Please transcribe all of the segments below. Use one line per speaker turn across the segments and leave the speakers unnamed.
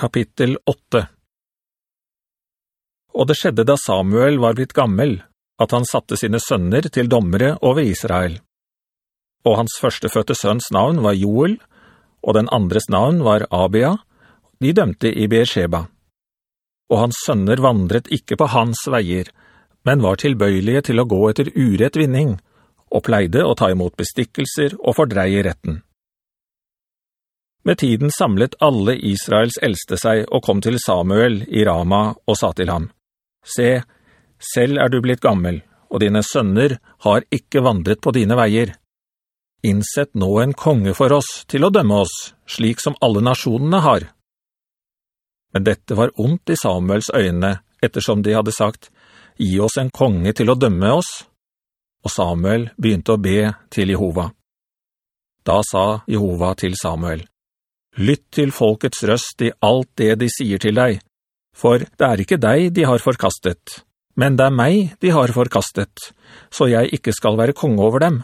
Kapittel 8 Og det skjedde da Samuel var blitt gammel, at han satte sine sønner til dommere over Israel. Og hans førstefødte sønns navn var Joel, og den andres navn var Abia, de dømte i Beersheba. Og hans sønner vandret ikke på hans veier, men var tilbøyelige til å gå etter urett vinning, og pleide å ta imot bestikkelser og fordreie retten. Med tiden samlet alle Israels eldste seg og kom til Samuel i Rama og sa til ham, «Se, selv er du blitt gammel, og dine sønner har ikke vandret på dine veier. Innsett nå en konge for oss til å dømme oss, slik som alle nasjonene har.» Men dette var ondt i Samuels øyne, ettersom de hadde sagt, «Gi oss en konge til å dømme oss.» Og Samuel begynte å be til Jehova. Da sa Jehova til Samuel, Lytt til folkets røst i alt det de sier til deg, for det er ikke deg de har forkastet, men det er meg de har forkastet, så jeg ikke skal være konge over dem.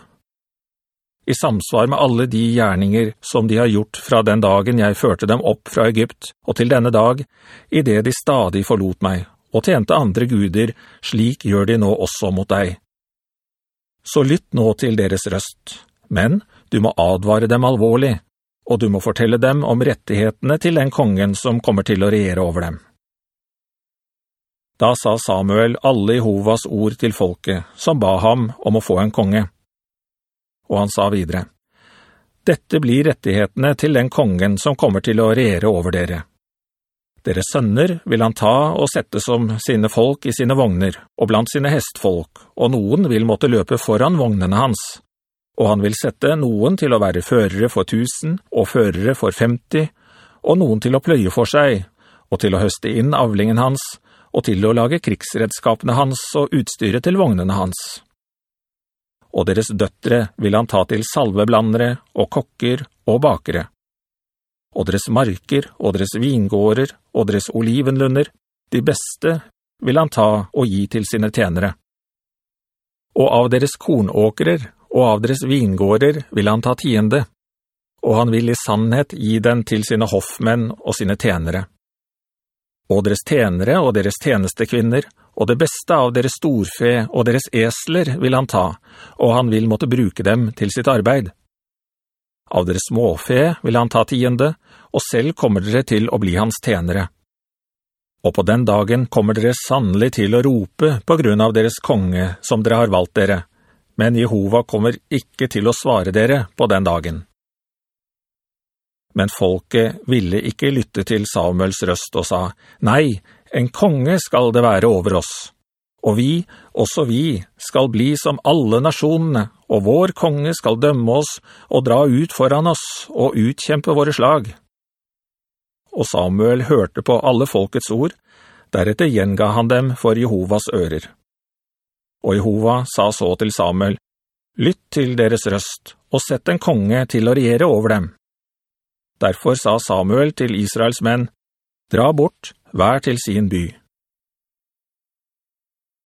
I samsvar med alle de gjerninger som de har gjort fra den dagen jeg førte dem opp fra Egypt, og til denne dag, i det de stadig forlot meg, og tjente andre guder, slik gjør de nå også mot deg. Så lytt nå til deres røst, men du må advare dem alvorlig, og du må fortelle dem om rettighetene til den kongen som kommer til å regjere over dem. Da sa Samuel alle Jehovas ord til folket, som ba ham om å få en konge. Og han sa videre, «Dette blir rettighetene til den kongen som kommer til å regjere over dere. Deres sønner vil han ta og sette som sine folk i sine vogner, og blant sine hestfolk, og noen vil måtte løpe foran vognene hans.» Og han vil sette noen til å være førere for tusen, og førere for femti, og noen til å pløye for seg, og til å høste inn avlingen hans, og til å lage krigsredskapene hans og utstyret til vognene hans. Og deres døttere vil han ta til salveblandere og kokker og bakere. Og deres marker og deres vingårder og deres olivenlunder, de beste, vil han ta og gi til sine tjenere. Og av deres kornåkerer og av deres vingårder vil han ta tiende, og han vil i sannhet gi den til sine hoffmenn og sine tjenere. Og deres tjenere og deres tjenestekvinner, og det beste av deres storfe og deres esler vil han ta, og han vil måtte bruke dem til sitt arbeid. Av deres småfe vil han ta tiende, og selv kommer dere til å bli hans tjenere. Og på den dagen kommer dere sannelig til å rope på grunn av deres konge som dere har valgt dere, men Jehova kommer ikke til å svare dere på den dagen. Men folket ville ikke lytte til Samuels røst og sa, «Nei, en konge skal det være over oss. Og vi, også vi, skal bli som alle nasjonene, og vår konge skal dømme oss og dra ut foran oss og utkjempe våre slag.» Og Samuel hørte på alle folkets ord, deretter gjenga han dem for Jehovas ører. Og Jehova sa så til Samuel, «Lytt til deres røst, og sett en konge til å regjere over dem.» Derfor sa Samuel til Israels menn, «Dra bort, vær til sin by.»